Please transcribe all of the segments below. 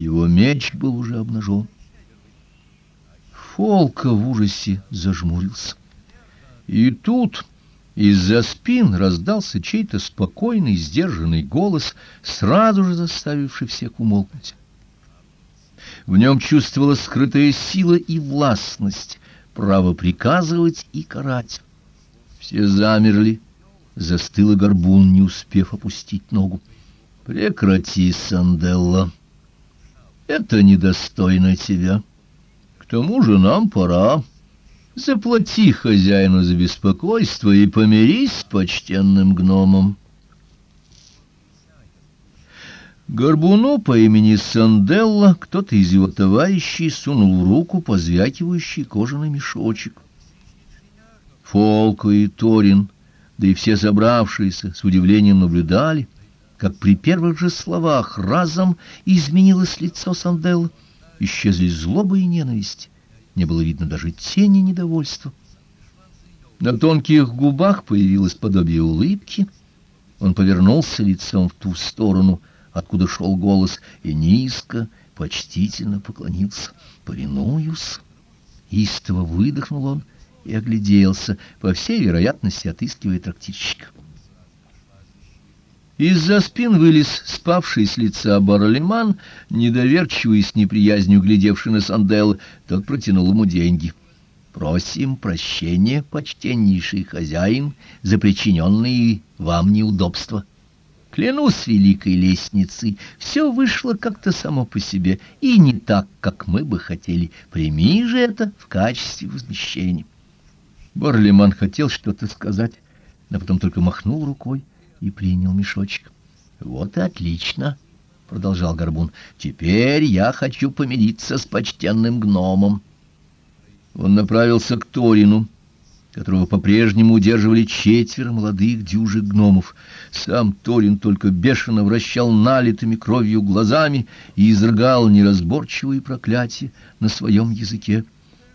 Его меч был уже обнажен. Фолка в ужасе зажмурился. И тут из-за спин раздался чей-то спокойный, сдержанный голос, сразу же заставивший всех умолкнуть. В нем чувствовалась скрытая сила и властность, право приказывать и карать. Все замерли, застыл и горбун, не успев опустить ногу. «Прекрати, Санделла, это недостойно тебя. К тому же нам пора. Заплати хозяину за беспокойство и помирись с почтенным гномом». Горбуну по имени Санделла кто-то из его товарищей сунул в руку позвякивающий кожаный мешочек. Фолко и Торин, да и все собравшиеся с удивлением наблюдали, как при первых же словах разом изменилось лицо Санделла, исчезли злоба и ненависть, не было видно даже тени недовольства. На тонких губах появилось подобие улыбки, он повернулся лицом в ту сторону — откуда шел голос, и низко, почтительно поклонился. «Повинуюсь!» Истово выдохнул он и огляделся, по всей вероятности отыскивая трактирщика. Из-за спин вылез спавший с лица Барлиман, недоверчивый с неприязнью глядевший на Санделла, тот протянул ему деньги. «Просим прощения, почтеннейший хозяин, за причиненные вам неудобства». Клянусь великой лестницей, все вышло как-то само по себе, и не так, как мы бы хотели. Прими же это в качестве возмещения. Барлиман хотел что-то сказать, но потом только махнул рукой и принял мешочек. — Вот и отлично, — продолжал Горбун. — Теперь я хочу помириться с почтенным гномом. Он направился к Торину которого по-прежнему удерживали четверо молодых дюжих гномов. Сам Торин только бешено вращал налитыми кровью глазами и изрыгал неразборчивые проклятия на своем языке.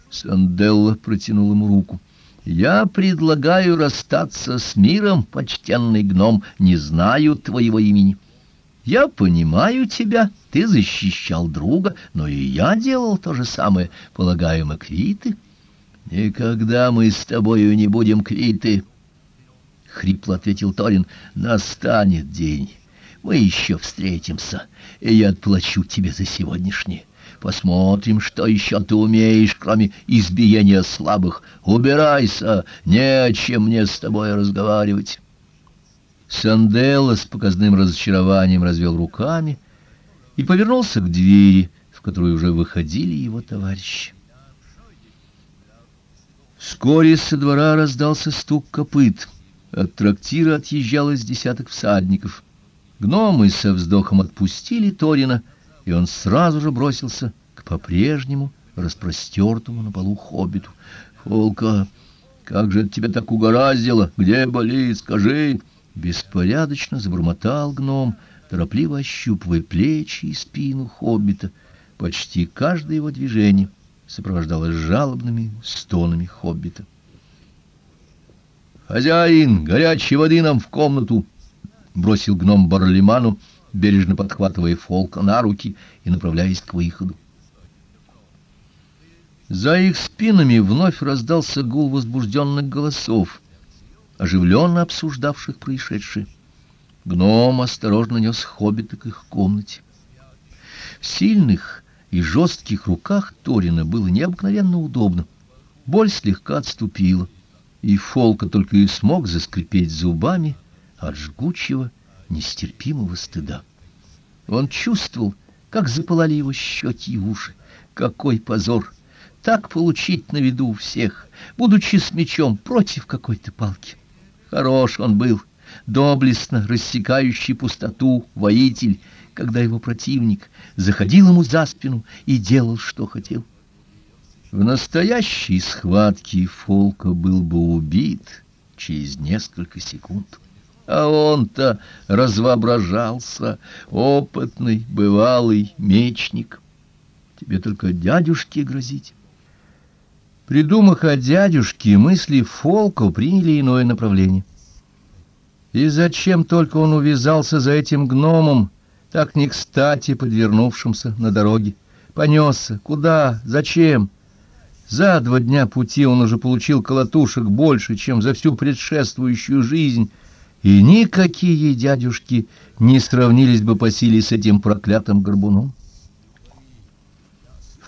Санделла протянул ему руку. «Я предлагаю расстаться с миром, почтенный гном, не знаю твоего имени. Я понимаю тебя, ты защищал друга, но и я делал то же самое, полагаю, мы квиты». «Никогда мы с тобою не будем квиты», — хрипло ответил Торин. «Настанет день, мы еще встретимся, и я отплачу тебе за сегодняшнее. Посмотрим, что еще ты умеешь, кроме избиения слабых. Убирайся, не о чем мне с тобой разговаривать». Санделла с показным разочарованием развел руками и повернулся к двери, в которую уже выходили его товарищи. Вскоре со двора раздался стук копыт. От трактира отъезжалось десяток всадников. Гномы со вздохом отпустили Торина, и он сразу же бросился к по-прежнему распростертому на полу хоббиту. «Фолка, как же тебя так угораздило? Где болит? Скажи!» Беспорядочно забормотал гном, торопливо ощупывая плечи и спину хоббита. Почти каждое его движение — сопровождалось жалобными стонами хоббита. «Хозяин, горячей воды нам в комнату!» — бросил гном Барлиману, бережно подхватывая Фолка на руки и направляясь к выходу. За их спинами вновь раздался гул возбужденных голосов, оживленно обсуждавших происшедшее. Гном осторожно нес хоббита к их комнате. В сильных, и жестких руках Торина было необыкновенно удобно. Боль слегка отступила, и Фолка только и смог заскрипеть зубами от жгучего, нестерпимого стыда. Он чувствовал, как запылали его щеки и уши. Какой позор! Так получить на виду у всех, будучи с мечом против какой-то палки. Хорош он был, доблестно рассекающий пустоту воитель, когда его противник заходил ему за спину и делал, что хотел. В настоящей схватке Фолка был бы убит через несколько секунд. А он-то развоображался, опытный, бывалый мечник. Тебе только дядюшке грозить. Придумав о дядюшке, мысли Фолка приняли иное направление. И зачем только он увязался за этим гномом, так не кстати подвернувшимся на дороге. Понесся. Куда? Зачем? За два дня пути он уже получил колотушек больше, чем за всю предшествующую жизнь, и никакие дядюшки не сравнились бы по силе с этим проклятым горбуном.